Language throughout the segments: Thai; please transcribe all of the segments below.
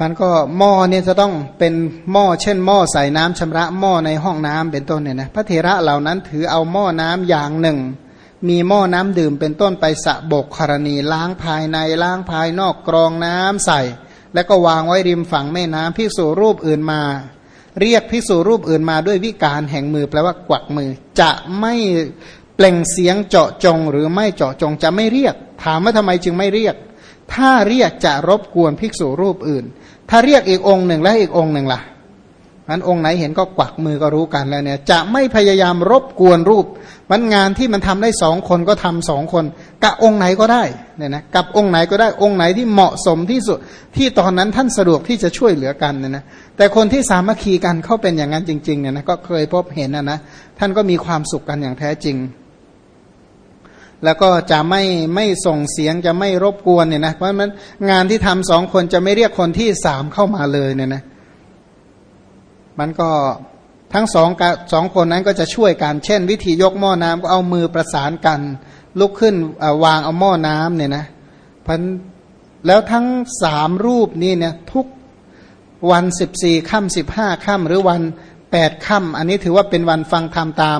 มันก็หม้อเนี่ยจะต้องเป็นหม้อเช่นหม้อใส่น้ำชำระหม้อในห้องน้ำเป็นต้นเนี่ยนะพระเถระเหล่านั้นถือเอาหม้อน้ำอย่างหนึ่ง มีหม้อน้ำดื่มเป็นต้นไปสะบกกรณีล้างภายในล้างภายนอกกรองน้ำใส่ แล้วก็วางไว้ริมฝั่งแม่น้ำพิสูรูปอื่นมา เรียกพิสูรูปอื่นมาด้วยวิการแห่งมือแปลว่ากวักมือ จะไม่เปล่งเสียงเจาะจงหรือไม่เจาะจงจะไม่เรียก ถามว่าทำไมจึงไม่เรียก ถ้าเรียกจะรบกวนภิกษุรูปอื่น ถ้าเรียกอีกองค์หนึ่งและอีกองค์หนึ่งล่ะนั้นองค์ไหนเห็นก็กวักมือก็รู้กันแล้วเนี่ย จะไม่พยายามรบกวนรูป มันงานที่มันทำได้สองคนก็ทำสองคนกับองค์ไหนก็ได้เนี่ยนะกับองค์ไหนก็ได้องค์ไหนที่เหมาะสมที่สุดที่ตอนนั้นท่านสะดวกที่จะช่วยเหลือกันเนี่ยนะแต่คนที่สามัคคีกันเขาเป็นอย่างนั้นจริงๆเนี่ยนะก็เคยพบเห็นนะนะท่านก็มีความสุขกันอย่างแท้จริง แล้วก็จะไม่ไม่ส่งเสียงจะไม่รบกวนเนี่ยนะเพราะมันงานที่ทำสองคนจะไม่เรียกคนที่สามเข้ามาเลยเนี่ยนะมันก็ทั้งสองสองคนนั้นก็จะช่วยกัน เช่น วิธียกหม้อน้ำก็เอามือประสานกัน ลุกขึ้นวางเอาหม้อน้ำเนี่ยนะพันแล้วทั้งสามรูปนี่เนี่ยทุกวันสิบสี่ค่ำสิบห้าค่ำหรือวันแปดค่ำอันนี้ถือว่าเป็นวันฟังธรรมตาม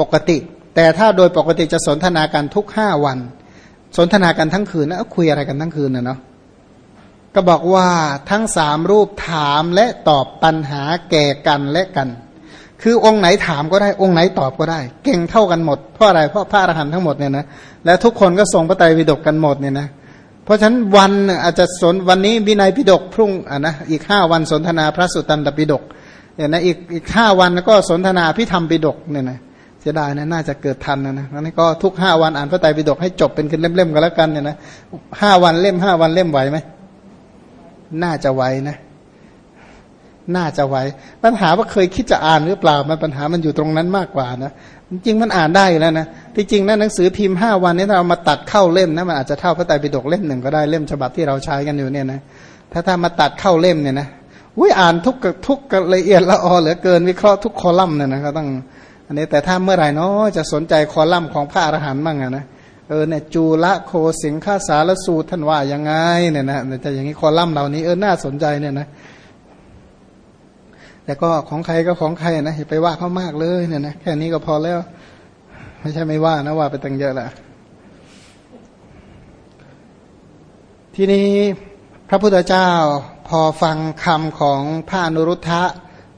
ปกติ แต่ถ้าโดยปกติจะสนทนากันทุกห้าวัน สนทนากันทั้งคืนนะคุยอะไรกันทั้งคืนนะเนาะก็บอกว่าทั้งสามรูปถามและตอบปัญหาแก่กันและกัน คือองค์ไหนถามก็ได้องค์ไหนตอบก็ได้ เก่งเท่ากันหมดเพราะอะไรเพราะพระอรหันต์ทั้งหมดเนี่ยนะและทุกคนก็ทรงพระไตรปิฎกกันหมดเนี่ยนะเพราะฉะนั้นวันอาจจะสนวันนี้วินัยปิฎกพรุ่งอะนะอีกห้าวันสนทนาพระสุตตันตปิฎกเนี่ยนะอีกอีกห้าวันก็สนทนาพิธรรมปิฎกเนี่ยนะ เสียดายนะน่าจะเกิดทันนะนะนั้นก็ทุกห้าวันอ่านพระไตรปิฎกให้จบเป็นขึ้นเล่มๆกันแล้วกันเนี่ยนะห้าวันเล่มห้าวันเล่มไหวไหมน่าจะไหวนะ น่าจะไหวปัญหาว่าเคยคิดจะอ่านหรือเปล่ามันปัญหามันอยู่ตรงนั้นมากกว่านะจริงมันอ่านได้แล้วนะที่จริงนะหนังสือพิมพ์ห้าวันนี้ถ้าเอามาตัดเข้าเล่มนะมันอาจจะเท่าพระไตรปิฎกเล่มหนึ่งก็ได้เล่มฉบับที่เราใช้กันอยู่เนี่ยนะถ้าถ้ามาตัดเข้าเล่มเนี่ยนะอุ้ยอ่านทุกทุกละเอียดละออเหลือเกินวิเคราะห์ทุกคอลัมน์เนี่ยนะก็ต้อง อันนี้แต่ถ้าเมื่อไหร่เนาะจะสนใจคอลัมน์ของพระอรหันต์บ้างอะนะเออเนี่ยจูละโคสิงฆาสารสูตรท่านว่ายังไงเนี่ยนะแต่อย่างนี้คอลัมน์เหล่านี้เออน่าสนใจเนี่ยนะแต่ก็ของใครก็ของใครนะอย่าไปว่าเขามากเลยเนี่ยนะแค่นี้ก็พอแล้ว ไม่ใช่ไม่ว่านะว่าไปตั้งเยอะแหละทีนี้พระพุทธเจ้าพอฟังคำของพระนุรุทธะ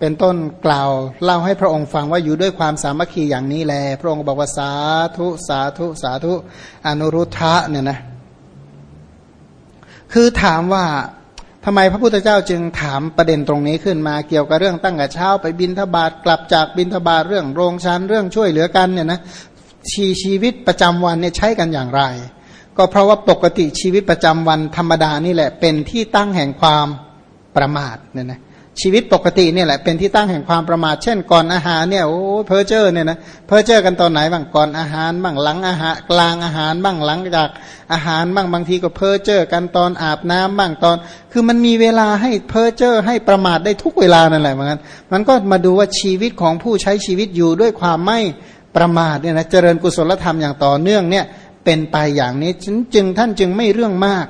เป็นต้นกล่าวเล่าให้พระองค์ฟังว่าอยู่ด้วยความสามัคคีอย่างนี้แล พระองค์บอกว่าสาธุสาธุสาธุอนุรุทธะเนี่ยนะคือถามว่าทำไมพระพุทธเจ้าจึงถามประเด็นตรงนี้ขึ้นมาเกี่ยวกับเรื่องตั้งแต่เช้าไปบินทบาทกลับจากบินทบาทเรื่องโรงชั้นเรื่องช่วยเหลือกันเนี่ยนะชีชีวิตประจำวันเนี่ยใช้กันอย่างไร ก็เพราะว่าปกติชีวิตประจำวันธรรมดานี่แหละเป็นที่ตั้งแห่งความประมาทเนี่ยนะ ชีวิตปกติเนี่ยแหละเป็นที่ตั้งแห่งความประมาทเช่นก่อนอาหารเนี่ยโอ้เพ้อเจ้อเนี่ยนะเพ้อเจ้อกันตอนไหนบ้างก่อนอาหารบ้างหลังอาหารกลางอาหารบ้างหลังจากอาหารบ้างบางทีก็เพ้อเจ้อกันตอนอาบน้ำบ้างตอน คือมันมีเวลาให้เพ้อเจ้อให้ประมาทได้ทุกเวลานั่นแหละเหมือนกันมันก็มาดูว่าชีวิตของผู้ใช้ชีวิตอยู่ด้วยความไม่ประมาทเนี่ยนะเจริญกุศลธรรมอย่างต่อเนื่องเนี่ยเป็นไปอย่างนี้จึงท่านจึงไม่เรื่องมาก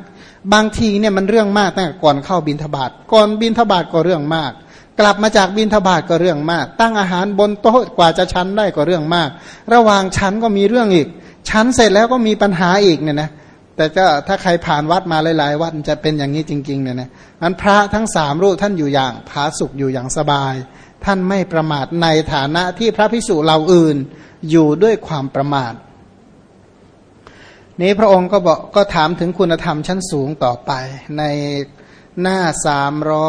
บางทีเนี่ยมันเรื่องมากตั้งแต่ก่อนเข้าบินทบาทก่อนบินทบาทก็เรื่องมาก กลับมาจากบินทบาทก็เรื่องมาก ตั้งอาหารบนโต๊ะกว่าจะชั้นได้ก็เรื่องมาก ระหว่างชั้นก็มีเรื่องอีก ชั้นเสร็จแล้วก็มีปัญหาอีกเนี่ยนะแต่ก็ถ้าใครผ่านวัดมาหลายๆวัดจะเป็นอย่างนี้จริงๆเนี่ยนะนั้นพระทั้งสามรูปท่านอยู่อย่างผาสุกอยู่อย่างสบาย ท่านไม่ประมาทในฐานะที่พระพิสุเราอื่น อยู่ด้วยความประมาท นี้พระองค์ก็บอกก็ถามถึงคุณธรรมชั้นสูงต่อไป ในหน้าสามร้อ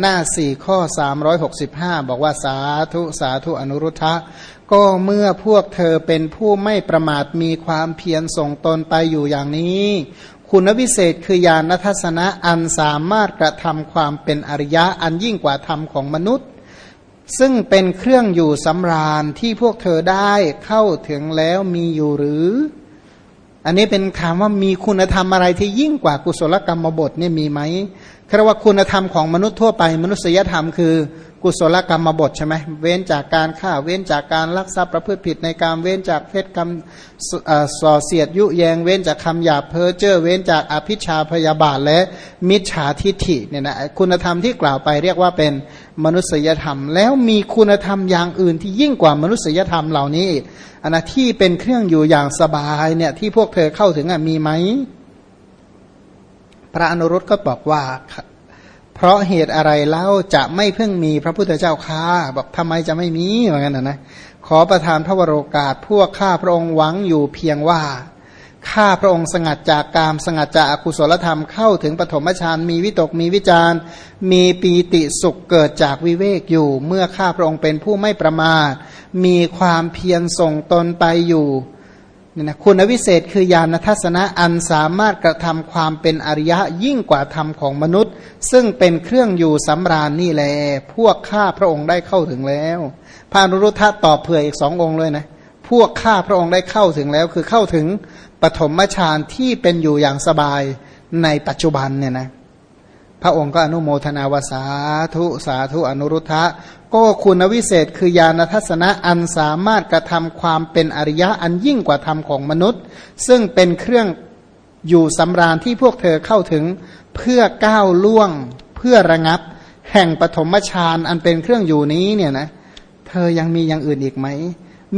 หน้าสี่ข้อสามร้อยหกสิบห้าบอกว่าสาธุสาธุอนุรุทธะ ก็เมื่อพวกเธอเป็นผู้ไม่ประมาทมีความเพียรส่งตนไปอยู่อย่างนี้ คุณวิเศษคือญาณทัศนะอันสามารถกระทำความเป็นอริยะอันยิ่งกว่าธรรมของมนุษย์ ซึ่งเป็นเครื่องอยู่สำราญที่พวกเธอได้เข้าถึงแล้วมีอยู่หรือ อันนี้เป็นคำว่ามีคุณธรรมอะไรที่ยิ่งกว่ากุศลกรรมบทเนี่ยมีไหม เรียกว่าคุณธรรมของมนุษย์ทั่วไป มนุษยธรรมคือกุศลกรรมบทใช่ไหมเว้นจากการฆ่าเว้นจากการลักทรัพย์ประพฤติผิดในการเว้นจากเพศกรรมส่อเสียดยุแยง เว้นจากคำหยาบเพ้อเจ้อเว้นจากอภิชาพยาบาทและมิจฉาทิฐิเนี่ยนะคุณธรรมที่กล่าวไปเรียกว่าเป็นมนุษยธรรม แล้วมีคุณธรรมอย่างอื่นที่ยิ่งกว่ามนุษยธรรมเหล่านี้อันนะที่เป็นเครื่องอยู่อย่างสบายเนี่ยที่พวกเธอเข้าถึงมีไหม พระอนุรุตก็บอกว่า เพราะเหตุอะไรเล่าจะไม่เพิ่งมีพระพุทธเจ้าข้าบอกทำไมจะไม่มีเหมือนกันนะนะขอประทานพระวโรกาสพวกข้าพระองค์หวังอยู่เพียงว่าข้าพระองค์สงัดจากกามสงัดจากอกุศลธรรมเข้าถึงปฐมฌานมีวิตกมีวิจารมีปีติสุขเกิดจากวิเวกอยู่ เมื่อข้าพระองค์เป็นผู้ไม่ประมาทมีความเพียรส่งตนไปอยู่ นี่นะคุณวิเศษคือญาณทัศนะอันสามารถกระทำความเป็นอริยะยิ่งกว่าธรรมของมนุษย์ ซึ่งเป็นเครื่องอยู่สำราญนี่แหละพวกข้าพระองค์ได้เข้าถึงแล้วพานุรุทธะตอบเผื่ออีกสององค์เลยนะพวกข้าพระองค์ได้เข้าถึงแล้ว คือเข้าถึงปฐมฌานที่เป็นอยู่อย่างสบายในปัจจุบันเนี่ยนะ พระองค์ก็อนุโมทนาวสาธุสาธุอนุรุทธะก็คุณวิเศษคือญาณทัศนะอันสามารถกระทำความเป็นอริยะอันยิ่งกว่าธรรมของมนุษย์ ซึ่งเป็นเครื่องอยู่สำราญที่พวกเธอเข้าถึงเพื่อก้าวล่วงเพื่อระงับ แห่งปฐมฌานอันเป็นเครื่องอยู่นี้เนี่ยนะเธอยังมีอย่างอื่นอีกไหม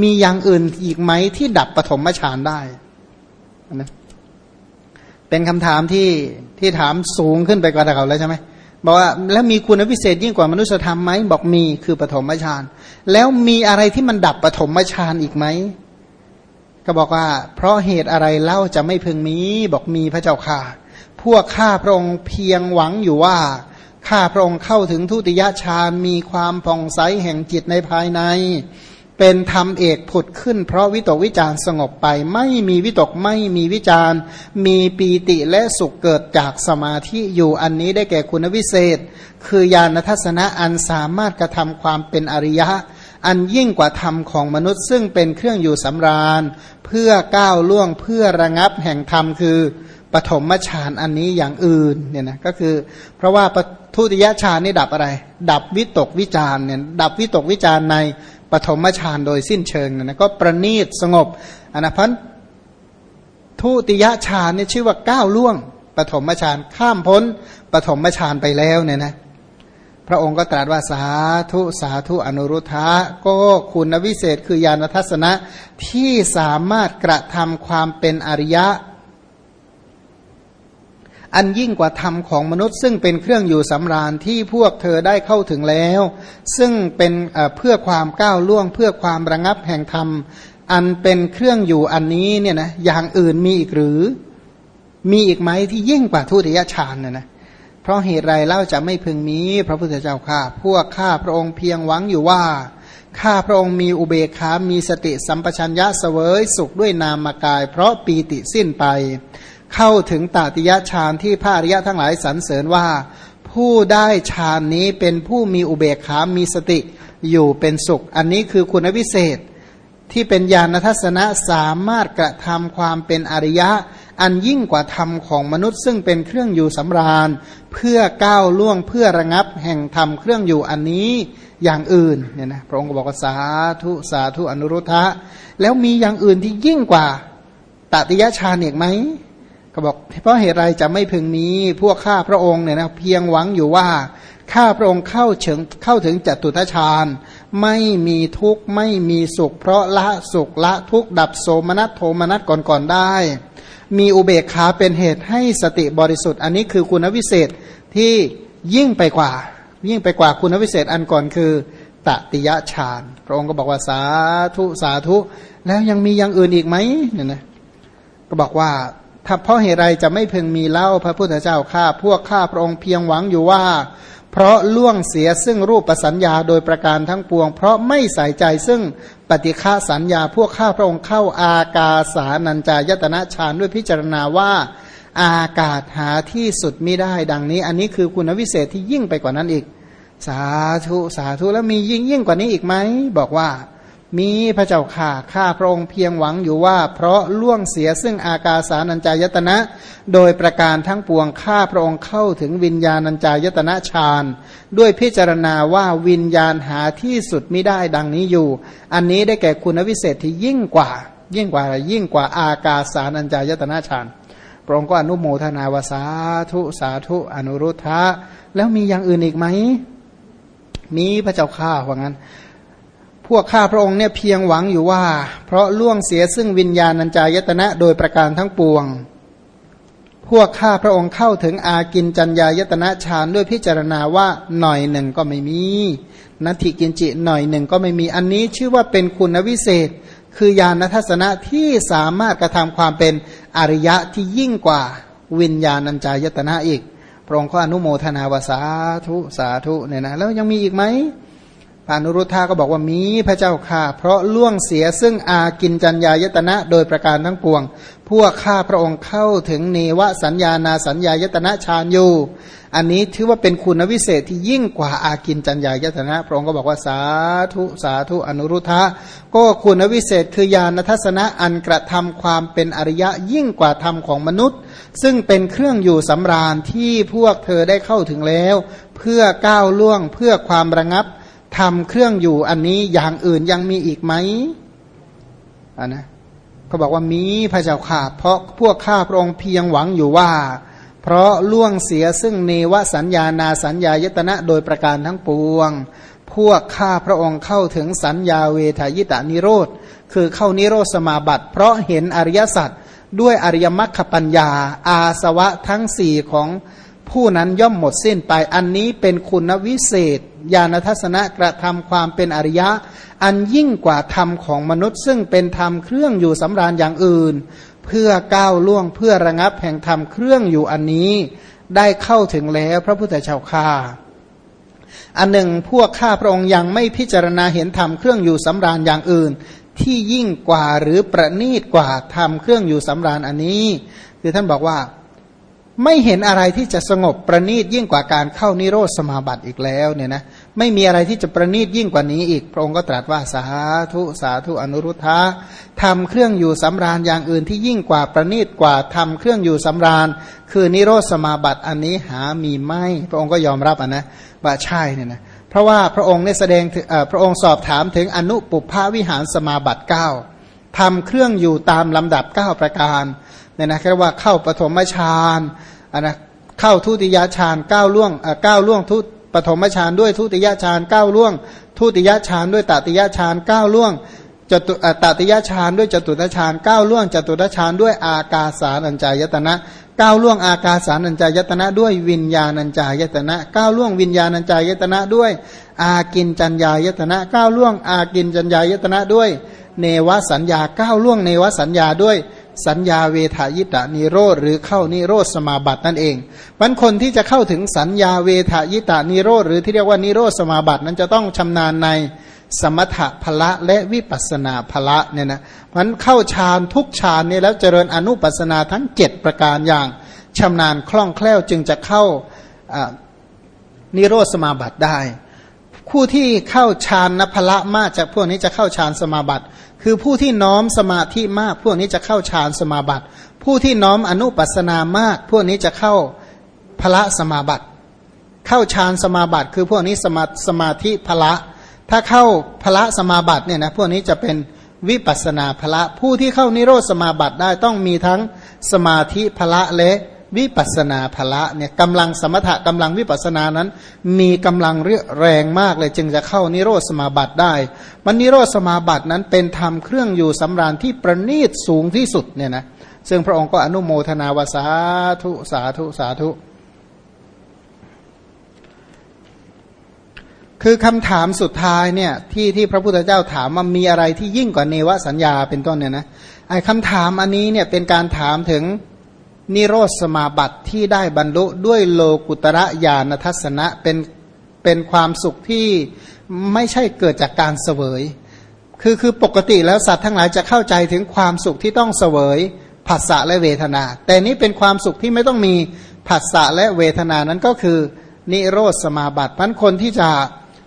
มีอย่างอื่นอีกไหมที่ดับปฐมฌานได้นะ เป็นคำถามที่ที่ถามสูงขึ้นไปกว่าเขาแล้วใช่ไหมบอกว่าแล้วมีคุณวิเศษยิ่งกว่ามนุษยธรรมไหมบอกมีคือปฐมฌานแล้วมีอะไรที่มันดับปฐมฌานอีกไหมก็บอกว่า เพราะเหตุอะไรเล่าจะไม่พึงมีบอกมีพระเจ้าค่ะ พวกข้าพระองค์เพียงหวังอยู่ว่าข้าพระองค์เข้าถึงทุติยฌานมีความผ่องใสแห่งจิตในภายใน เป็นธรรมเอกผุดขึ้น เพราะวิตกวิจารสงบไป ไม่มีวิตกไม่มีวิจารมีปีติและสุขเกิดจากสมาธิอยู่อันนี้ได้แก่คุณวิเศษ คือญาณทัศนะอันสามารถกระทำความเป็นอริยะ อันยิ่งกว่าธรรมของมนุษย์ ซึ่งเป็นเครื่องอยู่สำราญ เพื่อก้าวล่วงเพื่อระงับแห่งธรรมคือปฐมฌานอันนี้อย่างอื่นเนี่ยนะก็คือเพราะว่าทุติยฌานนี่ดับอะไร ดับวิตกวิจารเนี่ยดับวิตกวิจารใน ปฐมฌานโดยสิ้นเชิงนะก็ประณีตสงบอนนะพันทุติยฌานนี่ชื่อว่าก้าวล่วงปฐมฌานข้ามพ้นปฐมฌานไปแล้วเนี่ยนะพระองค์ก็ตรัสว่าสาธุสาธุอนุรุทธะก็คุณวิเศษคือญาณทัศนะที่สามารถกระทำความเป็นอริยะ อันยิ่งกว่าธรรมของมนุษย์ ซึ่งเป็นเครื่องอยู่สำราญที่พวกเธอได้เข้าถึงแล้ว ซึ่งเป็นเพื่อความก้าวล่วง เพื่อความระงับแห่งธรรม อันเป็นเครื่องอยู่อันนี้เนี่ยนะอย่างอื่นมีอีกหรือ มีอีกไหมที่ยิ่งกว่าทุติยฌานเนี่ยนะเพราะเหตุไรเล่าจะไม่พึงมี พระพุทธเจ้าข้าพวกข้าพระองค์เพียงหวังอยู่ว่าข้าพระองค์มีอุเบกขา มีสติสัมปชัญญะเสวยสุขด้วยนามกาย เพราะปีติสิ้นไป เข้าถึงตติยะฌานที่พระอริยะทั้งหลายสรรเสริญว่า ผู้ได้ฌานนี้เป็นผู้มีอุเบกขามีสติอยู่เป็นสุข อันนี้คือคุณวิเศษที่เป็นญาณทัศนะสามารถกระทำความเป็นอริยะ อันยิ่งกว่าธรรมของมนุษย์ ซึ่งเป็นเครื่องอยู่สำราญ เพื่อก้าวล่วงเพื่อระงับแห่งธรรมเครื่องอยู่อันนี้อย่างอื่นเนี่ยนะพระองค์ก็บอกว่าสาธุสาธุอนุรุทธะแล้วมีอย่างอื่นที่ยิ่งกว่าตติยะฌานอีกไหม ก็บอกเพราะเหตุไรจะไม่พึงมีพวกข้าพระองค์เนี่ยนะเพียงหวังอยู่ว่าข้าพระองค์เข้าถึงเข้าถึงจตุทชฌานไม่มีทุกข์ไม่มีสุข เพราะละสุขละทุกข์ดับโสมนัสโทมนัสก่อนๆได้ มีอุเบกขาเป็นเหตุให้สติบริสุทธิ์ อันนี้คือคุณวิเศษที่ยิ่งไปกว่า ยิ่งไปกว่าคุณวิเศษอันก่อนคือตติยะฌานพระองค์ก็บอกว่าสาธุสาธุ แล้วยังมีอย่างอื่นอีกไหมเนี่ยนะก็บอกว่า ถ้าเพราะเหตุไรจะไม่เพึงมีเล่าพระพุทธเจ้าข้าพวกข้าพระองค์เพียงหวังอยู่ว่า เพราะล่วงเสียซึ่งรูปประสัญญาโดยประการทั้งปวง เพราะไม่ใส่ใจซึ่งปฏิฆาสัญญาพวกข้าพระองค์เข้าอากาสานัญจายตนะฌานด้วยพิจารณาว่า อากาศหาที่สุดไม่ได้ดังนี้ อันนี้คือคุณวิเศษที่ยิ่งไปกว่านั้นอีก สาธุสาธุแล้วมียิ่งยิ่งกว่านี้อีกไหมบอกว่า มีพระเจ้าข่าข้าพระองค์เพียงหวังอยู่ว่า เพราะล่วงเสียซึ่งอากาสานัญจายตนะ โดยประการทั้งปวงข้าพระองค์เข้าถึงวิญญาณัญจายตนะฌานด้วยพิจารณาว่าวิญญาณหาที่สุดไม่ได้ดังนี้อยู่ อันนี้ได้แก่คุณวิเศษที่ยิ่งกว่า ยิ่งกว่าอะไรยิ่งกว่าอากาสานัญจายตนะฌานพระองค์ก็อนุโมทนาวสาธุสาธุอนุรุทธะแล้วมีอย่างอื่นอีกไหมมีพระเจ้าข้าว่างั้น พวกข้าพระองค์เนี่ยเพียงหวังอยู่ว่า เพราะล่วงเสียซึ่งวิญญาณัญจายตนะโดยประการทั้งปวง พวกข้าพระองค์เข้าถึงอากินจัญญายตนะฌานด้วยพิจารณาว่าหน่อยหนึ่งก็ไม่มีนัตถิกินจิหน่อยหนึ่งก็ไม่มีอันนี้ชื่อว่าเป็นคุณวิเศษ คือญาณทัศนะที่สามารถกระทำความเป็นอริยะที่ยิ่งกว่าวิญญาณัญจายตนะอีกพระองค์ก็อนุโมทนาวสาธุสาธุเนี่ยนะแล้วยังมีอีกไหม พานุรุทธาก็บอกว่ามีพระเจ้าค่ะ เพราะล่วงเสียซึ่งอากินจัญญายตนะโดยประการทั้งปวง พวกข้าพระองค์เข้าถึงเนวสัญญานาสัญญายตนะฌานอยู่ อันนี้ถือว่าเป็นคุณวิเศษที่ยิ่งกว่าอากินจัญญายตนะ พระองค์ก็บอกว่าสาธุสาธุอนุรุทธะก็คุณวิเศษคือญาณทัศนะอันกระทำความเป็นอริยะยิ่งกว่าธรรมของมนุษย์ ซึ่งเป็นเครื่องอยู่สำราญที่พวกเธอได้เข้าถึงแล้ว เพื่อก้าวล่วงเพื่อความระงับ ทำเครื่องอยู่อันนี้อย่างอื่นยังมีอีกไหมอ่านะเขาบอกว่ามีพระเจ้าข่าเพราะพวกข้าพระองค์เพียงหวังอยู่ว่า เพราะล่วงเสียซึ่งเนวสัญญานาสัญญายตนะโดยประการทั้งปวง พวกข้าพระองค์เข้าถึงสัญญาเวทายตานิโรธ คือเข้านิโรธสมาบัติ เพราะเห็นอริยสัจด้วยอริยมรรคปัญญา อาสวะทั้งสี่ของ ผู้นั้นย่อมหมดสิ้นไป อันนี้เป็นคุณวิเศษ ญาณทัศนะกระทำความเป็นอริยะ อันยิ่งกว่าธรรมของมนุษย์ ซึ่งเป็นธรรมเครื่องอยู่สำราญอย่างอื่น เพื่อก้าวล่วงเพื่อระงับแห่งธรรมเครื่องอยู่อันนี้ได้เข้าถึงแล้วพระพุทธเจ้าข้าอันหนึ่งพวกข้าพระองค์ยังไม่พิจารณาเห็นธรรมเครื่องอยู่สำราญอย่างอื่น ที่ยิ่งกว่าหรือประณีตกว่าธรรมเครื่องอยู่สำราญอันนี้ คือท่านบอกว่า ไม่เห็นอะไรที่จะสงบประณีตยิ่งกว่าการเข้านิโรธสมาบัติอีกแล้วเนี่ยนะไม่มีอะไรที่จะประณีตยิ่งกว่านี้อีก พระองค์ก็ตรัสว่าสาธุสาธุอนุรุทธะทำเครื่องอยู่สำราญอย่างอื่นที่ยิ่งกว่าประณีตกว่าทำเครื่องอยู่สำราญ คือนิโรธสมาบัติอันนี้หามีไม่ พระองค์ก็ยอมรับอะนะว่าใช่เนี่ยนะเพราะว่าพระองค์ได้แสดงพระองค์สอบถามถึงอนุปุพพวิหารสมาบัติ9ทำเครื่องอยู่ตามลำดับ 9 ประการ เนี่ยนะเรียกว่าเข้าปฐมฌานอันนะเข้าทุติยฌานก้าวล่วงก้าวล่วงทุปฐมฌานด้วยทุติยฌานก้าวล่วง ทุติยฌานด้วยตติยฌานก้าวล่วงจตุตติยฌานด้วยจตุตฌานก้าวล่วงจตุตฌานด้วยอากาสานัญจายตนะก้าวล่วงอากาสานัญจายตนะด้วยวิญญาณัญจายตนะก้าวล่วงวิญญาณัญจายตนะด้วย อากินจัญญายตนะก้าวล่วงอากินจัญญายตนะด้วย เนวสัญญาก้าวล่วงเนวสัญญาด้วย สัญญาเวทายตานิโรธหรือเข้านิโรธสมาบัตินั่นเองมันคนที่จะเข้าถึงสัญญาเวทายตานิโรธหรือที่เรียกว่านิโรธสมาบัตินั้นจะต้องชำนาญในสมถะพละและวิปัสนาพละเนี่ยนะมันเข้าฌานทุกฌานเนี่ยแล้วเจริญอนุปัสนาทั้งเจ็ดประการอย่างชำนาญคล่องแคล่วจึงจะเข้านิโรธสมาบัติได้ผู้ที่เข้าฌานนพละมากจากพวกนี้จะเข้าฌานสมาบัติ คือผู้ที่น้อมสมาธิมาก พวกนี้จะเข้าฌานสมาบัติ ผู้ที่น้อมอนุปัสนามาก พวกนี้จะเข้าพระสมาบัติ เข้าฌานสมาบัติ คือพวกนี้สมาสมาธิพระถ้าเข้าพระสมาบัติเนี่ยนะพวกนี้จะเป็นวิปัสนาพระผู้ที่เข้านิโรธสมาบัติได้ต้องมีทั้งสมาธิพระและ วิปัสนาภละเนี่ยกำลังสมถะกำลังวิปัสนานั้น มีกำลังเรียแรงมากเลยจึงจะเข้านิโรธสมาบัติได้ มันนิโรธสมาบัตินั้นเป็นธรรมเครื่องอยู่สำราญที่ประณีตสูงที่สุดเนี่ยนะซึ่งพระองค์ก็อนุโมทนาวาสาธุสาธุสาธุ คือคำถามสุดท้ายเนี่ยที่ที่พระพุทธเจ้าถามว่ามีอะไรที่ยิ่งกว่าเนวสัญญาเป็นต้นเนี่ยนะไอ้คำถามอันนี้เนี่ยเป็นการถามถึง นิโรธสมาบัติที่ได้บรรลุด้วยโลกุตระญาณทัศนะเป็นเป็นความสุขที่ไม่ใช่เกิดจากการเสวย คือคือปกติแล้วสัตว์ทั้งหลายจะเข้าใจถึงความสุขที่ต้องเสวยผัสสะและเวทนา แต่นี้เป็นความสุขที่ไม่ต้องมีผัสสะและเวทนานั้นก็คือ นิโรธสมาบัติพันคนที่จะ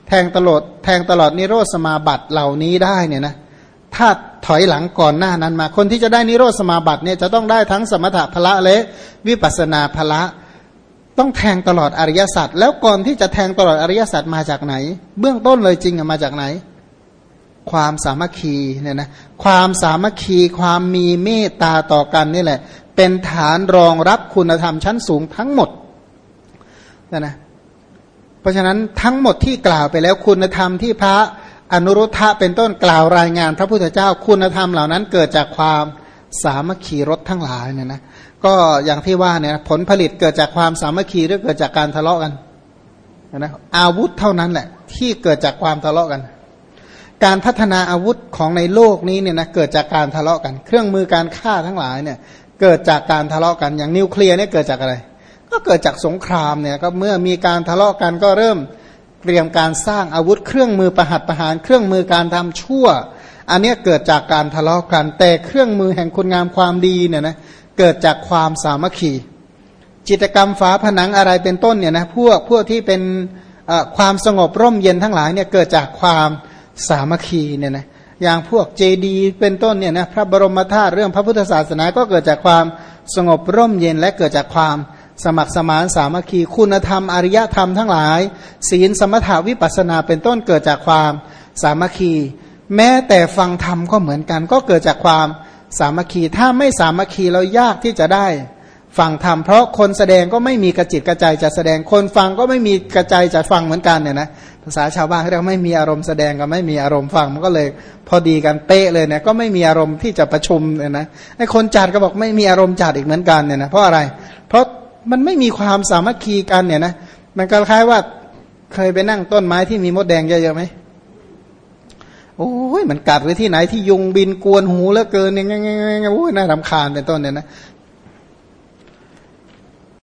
แทงตลอดแทงตลอดนิโรธสมาบัติเหล่านี้ได้เนี่ยนะถ้า ถอยหลังก่อนหน้านั้นมา คนที่จะได้นิโรธสมาบัติเนี่ยจะต้องได้ทั้งสมถะพละและวิปัสนาพละ ต้องแทงตลอดอริยสัจแล้วก่อนที่จะแทงตลอดอริยสัจมาจากไหน เบื้องต้นเลยจริงอะมาจากไหน ความสามัคคีเนี่ยนะความสามัคคีความมีเมตตาต่อกันนี่แหละ เป็นฐานรองรับคุณธรรมชั้นสูงทั้งหมดนะนะเพราะฉะนั้นทั้งหมดที่กล่าวไปแล้วคุณธรรมที่พระ อนุรุทธะเป็นต้นกล่าวรายงาน พระพุทธเจ้าคุณธรรมเหล่านั้นเกิดจากความสามัคคีรถทั้งหลายเนี่ยนะก็อย่างที่ว่าเนี่ยผลผลิตเกิดจากความสามัคคีหรือเกิดจากการทะเลาะกันนะอาวุธเท่านั้นแหละที่เกิดจากความทะเลาะกัน การพัฒนาอาวุธของในโลกนี้เนี่ยนะเกิดจากการทะเลาะกัน เครื่องมือการฆ่าทั้งหลายเนี่ยเกิดจากการทะเลาะกันอย่างนิวเคลียร์เนี่ยเกิดจากอะไร ก็เกิดจากสงครามเนี่ยก็เมื่อมีการทะเลาะกันก็เริ่ม เตรียมการสร้างอาวุธเครื่องมือประหัตประหารเครื่องมือการทำชั่ว อันนี้เกิดจากการทะเลาะกัน แต่เครื่องมือแห่งคุณงามความดีเนี่ยนะเกิดจากความสามัคคี จิตกรรมฝาผนังอะไรเป็นต้นเนี่ยนะพวกพวกที่เป็นความสงบร่มเย็นทั้งหลายเนี่ยเกิดจากความสามัคคีเนี่ยนะอย่างพวกเจดีเป็นต้นเนี่ยนะพระบรมธาตุเรื่องพระพุทธศาสนาก็เกิดจากความสงบร่มเย็นและเกิดจากความ สมัครสมานสามัคคีคุณธรรมอริยธรรมทั้งหลาย ศีลสมถาวิปัสนาเป็นต้นเกิดจากความสามัคคี แม้แต่ฟังธรรมก็เหมือนกัน ก็เกิดจากความสามัคคี ถ้าไม่สามัคคีเรายากที่จะได้ฟังธรรมเพราะคนแสดงก็ไม่มีกระจิตกระใจจะแสดงคนฟังก็ไม่มีกระใจจะฟังเหมือนกันเนี่ยนะภาษาชาวบ้านเขาไม่มีอารมณ์แสดงกับไม่มีอารมณ์ฟังมันก็เลย พอดีกันเป๊ะเลยเนี่ยก็ไม่มีอารมณ์ที่จะประชุมเนี่ยนะไอ้คนจัดก็บอกไม่มีอารมณ์จัดอีกเหมือนกันเนี่ยนะเพราะอะไร เพราะ มันไม่มีความสามัคคีกันเนี่ยนะมันก็คล้ายว่าเคยไปนั่งต้นไม้ที่มีมดแดงเยอะๆไหมโอ้ยมันกัดไว้ที่ไหนที่ยุงบินกวนหูแล้วเกินเนี่ยโอ้ยน่ารำคาญเป็นต้นเนี่ยนะ